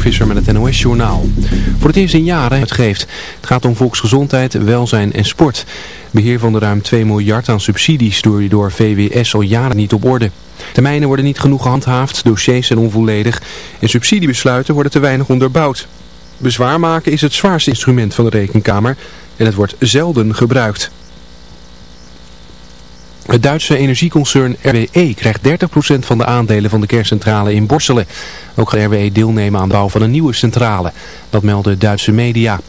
Visser met het NOS-journaal. Voor het eerst in jaren uitgeeft. Het gaat om volksgezondheid, welzijn en sport. Beheer van de ruim 2 miljard aan subsidies door, door VWS al jaren niet op orde. Termijnen worden niet genoeg gehandhaafd, dossiers zijn onvolledig en subsidiebesluiten worden te weinig onderbouwd. Bezwaar maken is het zwaarste instrument van de rekenkamer en het wordt zelden gebruikt. Het Duitse energieconcern RWE krijgt 30% van de aandelen van de kerncentrale in Borselen. Ook gaat RWE deelnemen aan de bouw van een nieuwe centrale. Dat melden Duitse media.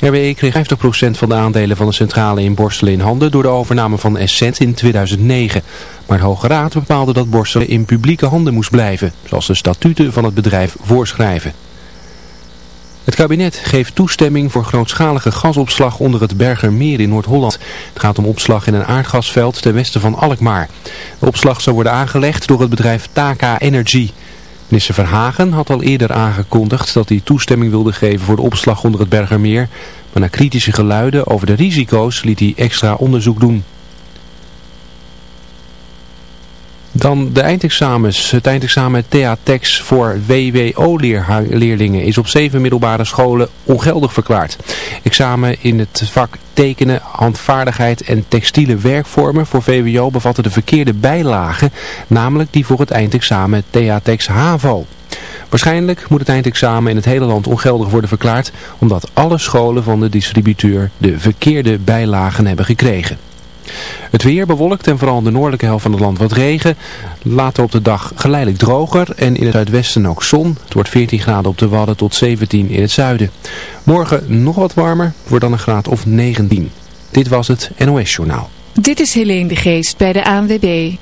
RWE kreeg 50% van de aandelen van de centrale in Borselen in handen door de overname van Essent in 2009. Maar de Hoge Raad bepaalde dat Borselen in publieke handen moest blijven, zoals de statuten van het bedrijf voorschrijven. Het kabinet geeft toestemming voor grootschalige gasopslag onder het Bergermeer in Noord-Holland. Het gaat om opslag in een aardgasveld ten westen van Alkmaar. De opslag zou worden aangelegd door het bedrijf Taka Energy. Minister Verhagen had al eerder aangekondigd dat hij toestemming wilde geven voor de opslag onder het Bergermeer. Maar na kritische geluiden over de risico's liet hij extra onderzoek doen. Dan de eindexamens. Het eindexamen THTEX voor WWO-leerlingen is op zeven middelbare scholen ongeldig verklaard. Examen in het vak tekenen, handvaardigheid en textiele werkvormen voor VWO bevatten de verkeerde bijlagen, namelijk die voor het eindexamen THTEX HAVO. Waarschijnlijk moet het eindexamen in het hele land ongeldig worden verklaard, omdat alle scholen van de distributeur de verkeerde bijlagen hebben gekregen. Het weer bewolkt en vooral in de noordelijke helft van het land wat regen. Later op de dag geleidelijk droger en in het zuidwesten ook zon. Het wordt 14 graden op de Wadden tot 17 in het zuiden. Morgen nog wat warmer, wordt dan een graad of 19. Dit was het NOS Journaal. Dit is Helene de Geest bij de ANWB.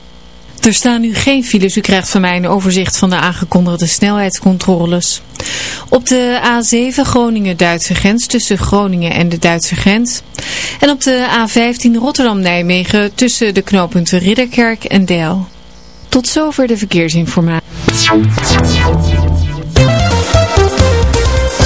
Er staan nu geen files. U krijgt van mij een overzicht van de aangekondigde snelheidscontroles. Op de A7 Groningen-Duitse grens tussen Groningen en de Duitse grens. En op de A15 Rotterdam-Nijmegen tussen de knooppunten Ridderkerk en Deel. Tot zover de verkeersinformatie.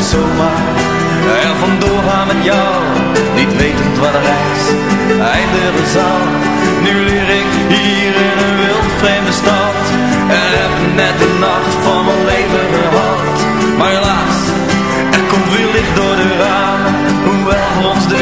Het zomaar er vandoor gaan met jou, niet wetend waar de reis eindigen zal. Nu leer ik hier in een wild vreemde stad en heb net de nacht van mijn leven gehad. Maar helaas, er komt weer licht door de ramen, hoewel voor ons de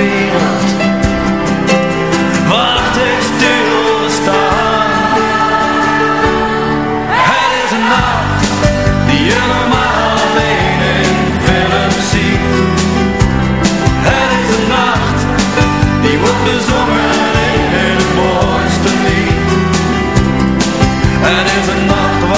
Het is een nacht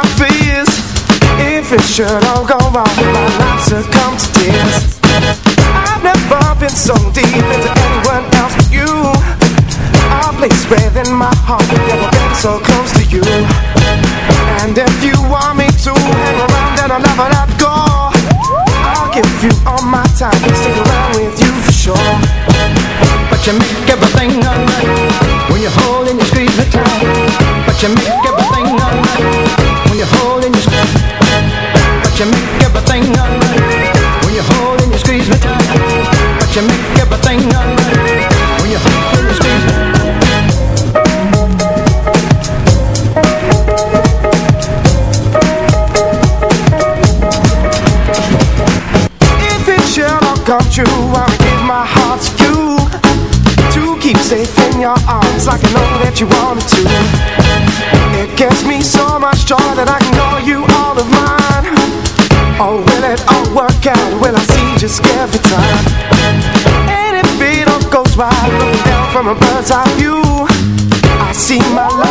it should all go wrong. My life succumbs to tears I've never been so deep into anyone else but you. Our place within my heart We've never been so close to you. And if you want me to hang around then I'll never let go I'll give you all my time and stick around with you for sure. But you make everything you want me to It gives me so much joy that I can call you all of mine Or will it all work out? Will I see just every time? And if it all goes right, looking down from a bird's eye view I see my life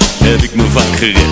heb ik me vaak gered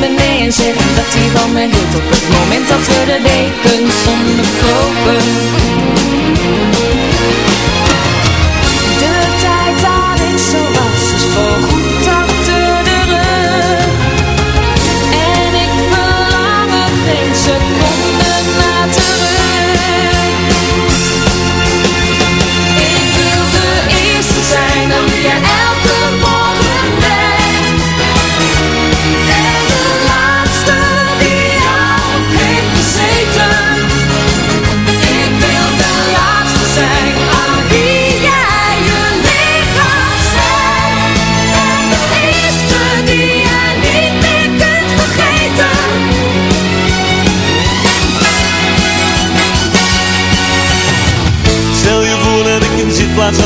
me en zeg dat hij van me hield Op het moment dat we de dekens zonder kopen